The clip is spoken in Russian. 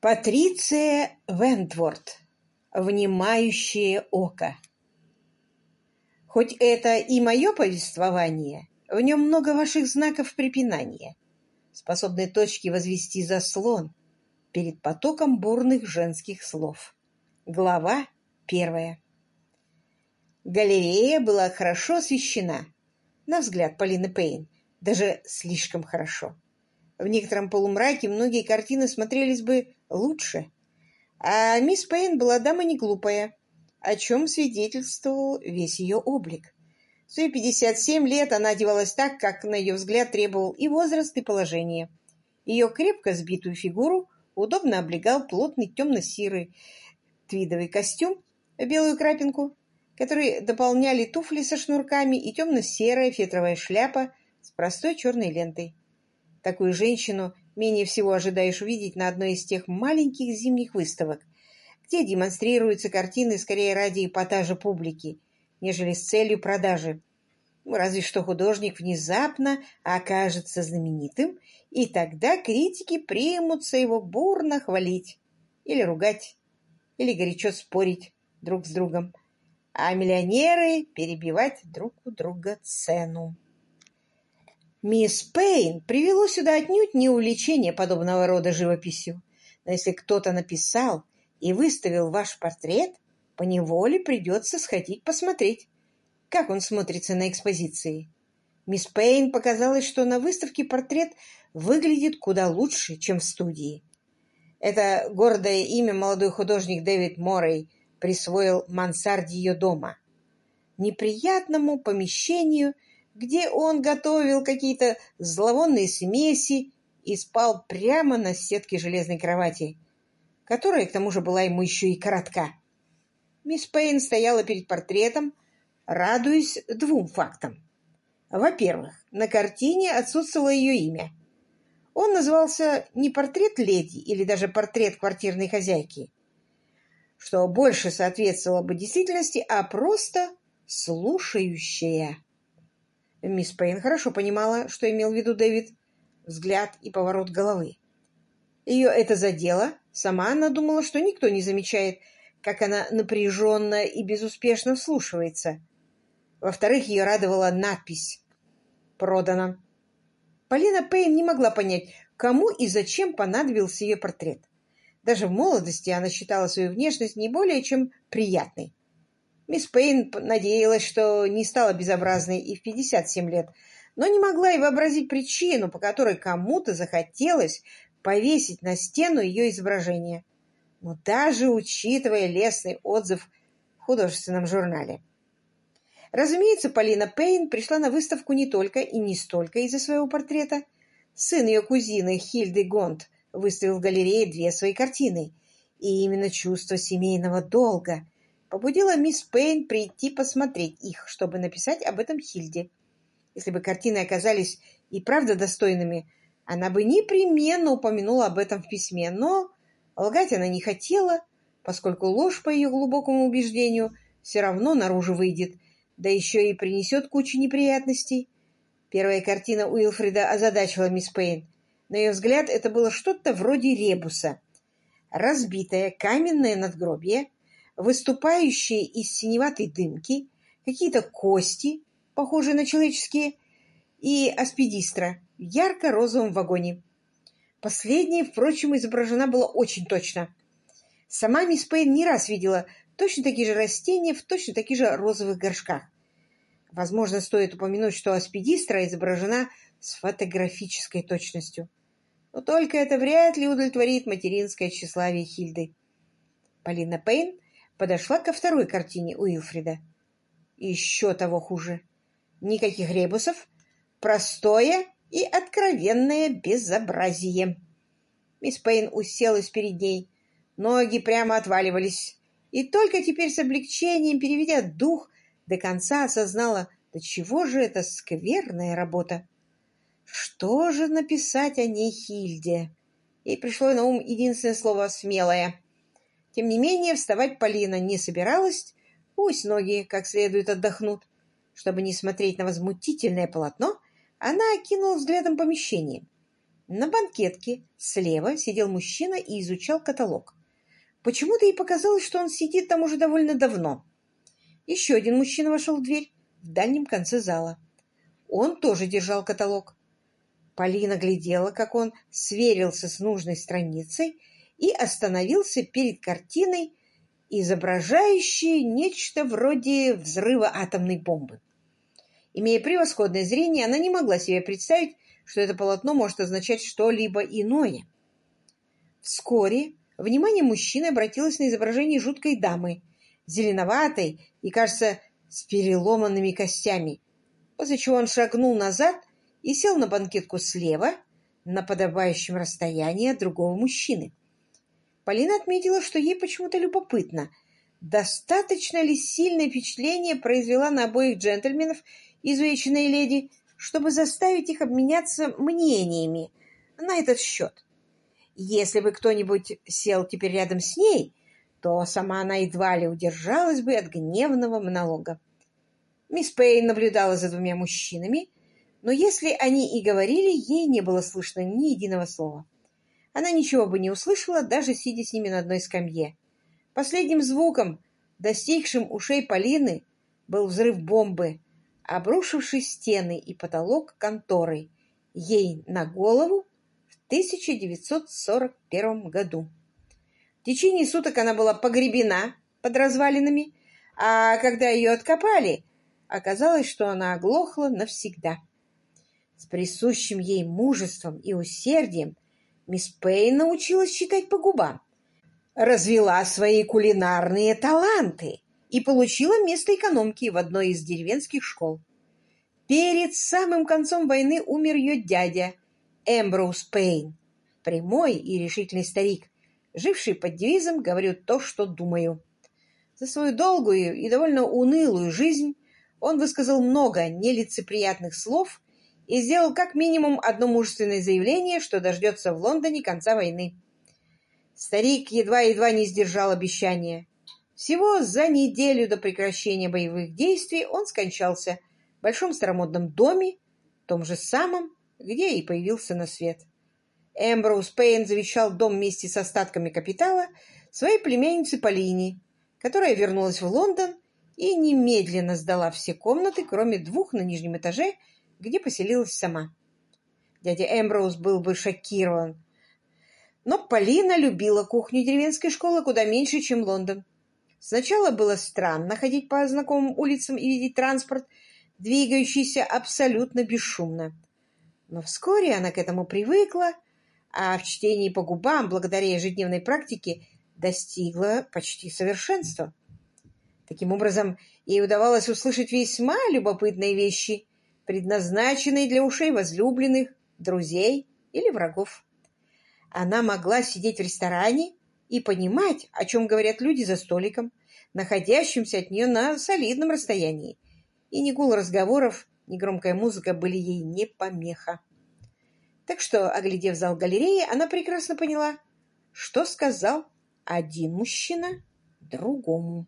Патриция Вентворд. Внимающее око. Хоть это и мое повествование, в нем много ваших знаков препинания, способные точки возвести заслон перед потоком бурных женских слов. Глава первая. Галерея была хорошо освещена, на взгляд Полины Пейн, даже слишком хорошо. В некотором полумраке многие картины смотрелись бы лучше. А мисс Пейн была дама не глупая, о чем свидетельствовал весь ее облик. В свои 57 лет она одевалась так, как, на ее взгляд, требовал и возраст, и положение. Ее крепко сбитую фигуру удобно облегал плотный темно-серый твидовый костюм, белую крапинку, который дополняли туфли со шнурками и темно-серая фетровая шляпа с простой черной лентой. Такую женщину менее всего ожидаешь увидеть на одной из тех маленьких зимних выставок, где демонстрируются картины скорее ради эпатажа публики, нежели с целью продажи. Ну, разве что художник внезапно окажется знаменитым, и тогда критики примутся его бурно хвалить или ругать, или горячо спорить друг с другом, а миллионеры перебивать друг у друга цену. Мисс Пейн привело сюда отнюдь не увлечение подобного рода живописью. Но если кто-то написал и выставил ваш портрет, поневоле придется сходить посмотреть, как он смотрится на экспозиции. Мисс Пейн показалось, что на выставке портрет выглядит куда лучше, чем в студии. Это гордое имя молодой художник Дэвид Моррей присвоил мансарде ее дома. Неприятному помещению – где он готовил какие-то зловонные смеси и спал прямо на сетке железной кровати, которая, к тому же, была ему еще и коротка. Мисс Пейн стояла перед портретом, радуясь двум фактам. Во-первых, на картине отсутствовало ее имя. Он назывался не портрет леди или даже портрет квартирной хозяйки, что больше соответствовало бы действительности, а просто слушающая. Мисс Пейн хорошо понимала, что имел в виду Дэвид, взгляд и поворот головы. Ее это задело, сама она думала, что никто не замечает, как она напряженно и безуспешно вслушивается. Во-вторых, ее радовала надпись «Продано». Полина Пейн не могла понять, кому и зачем понадобился ее портрет. Даже в молодости она считала свою внешность не более чем приятной. Мисс Пейн надеялась, что не стала безобразной и в 57 лет, но не могла и вообразить причину, по которой кому-то захотелось повесить на стену ее изображение. Но даже учитывая лестный отзыв в художественном журнале. Разумеется, Полина Пейн пришла на выставку не только и не столько из-за своего портрета. Сын ее кузины Хильды Гонт выставил в галерее две свои картины. И именно чувство семейного долга – побудила мисс Пейн прийти посмотреть их, чтобы написать об этом Хильде. Если бы картины оказались и правда достойными, она бы непременно упомянула об этом в письме, но лгать она не хотела, поскольку ложь, по ее глубокому убеждению, все равно наружу выйдет, да еще и принесет кучу неприятностей. Первая картина Уилфрида озадачила мисс Пейн. На ее взгляд, это было что-то вроде ребуса. Разбитое каменное надгробие — выступающие из синеватой дымки, какие-то кости, похожие на человеческие, и аспидистра в ярко-розовом вагоне. Последняя, впрочем, изображена была очень точно. Сама мисс Пейн не раз видела точно такие же растения в точно таких же розовых горшках. Возможно, стоит упомянуть, что аспидистра изображена с фотографической точностью. Но только это вряд ли удовлетворит материнское тщеславие Хильды. Полина Пейн подошла ко второй картине Уилфрида. Еще того хуже. Никаких ребусов, простое и откровенное безобразие. Мисс Пейн уселась перед ней, ноги прямо отваливались, и только теперь с облегчением, переведя дух, до конца осознала, до чего же это скверная работа. Что же написать о ней Хильде? Ей пришло на ум единственное слово «смелое». Тем не менее, вставать Полина не собиралась, пусть ноги как следует отдохнут. Чтобы не смотреть на возмутительное полотно, она окинула взглядом помещение. На банкетке слева сидел мужчина и изучал каталог. Почему-то ей показалось, что он сидит там уже довольно давно. Еще один мужчина вошел в дверь в дальнем конце зала. Он тоже держал каталог. Полина глядела, как он сверился с нужной страницей и остановился перед картиной, изображающей нечто вроде взрыва атомной бомбы. Имея превосходное зрение, она не могла себе представить, что это полотно может означать что-либо иное. Вскоре внимание мужчины обратилось на изображение жуткой дамы, зеленоватой и, кажется, с переломанными костями, после чего он шагнул назад и сел на банкетку слева, на подобающем расстоянии от другого мужчины. Полина отметила, что ей почему-то любопытно, достаточно ли сильное впечатление произвела на обоих джентльменов изувеченная леди, чтобы заставить их обменяться мнениями на этот счет. Если бы кто-нибудь сел теперь рядом с ней, то сама она едва ли удержалась бы от гневного монолога. Мисс Пейн наблюдала за двумя мужчинами, но если они и говорили, ей не было слышно ни единого слова. Она ничего бы не услышала, даже сидя с ними на одной скамье. Последним звуком, достигшим ушей Полины, был взрыв бомбы, обрушивший стены и потолок конторы ей на голову в 1941 году. В течение суток она была погребена под развалинами, а когда ее откопали, оказалось, что она оглохла навсегда. С присущим ей мужеством и усердием мисс Пейн научилась читать по губам, развела свои кулинарные таланты и получила место экономки в одной из деревенских школ. Перед самым концом войны умер ее дядя Эмброуз Пейн, прямой и решительный старик, живший под девизом «Говорю то, что думаю». За свою долгую и довольно унылую жизнь он высказал много нелицеприятных слов и сделал как минимум одно мужественное заявление, что дождется в Лондоне конца войны. Старик едва-едва не сдержал обещания. Всего за неделю до прекращения боевых действий он скончался в большом старомодном доме, том же самом, где и появился на свет. Эмброуз Пейн завещал дом вместе с остатками капитала своей племяннице Полине, которая вернулась в Лондон и немедленно сдала все комнаты, кроме двух на нижнем этаже, где поселилась сама. Дядя Эмброуз был бы шокирован. Но Полина любила кухню деревенской школы куда меньше, чем Лондон. Сначала было странно ходить по знакомым улицам и видеть транспорт, двигающийся абсолютно бесшумно. Но вскоре она к этому привыкла, а в чтении по губам, благодаря ежедневной практике, достигла почти совершенства. Таким образом, ей удавалось услышать весьма любопытные вещи, предназначенные для ушей возлюбленных, друзей или врагов. Она могла сидеть в ресторане и понимать, о чем говорят люди за столиком, находящимся от нее на солидном расстоянии. И ни гул разговоров, ни громкая музыка были ей не помеха. Так что, оглядев зал галереи, она прекрасно поняла, что сказал один мужчина другому.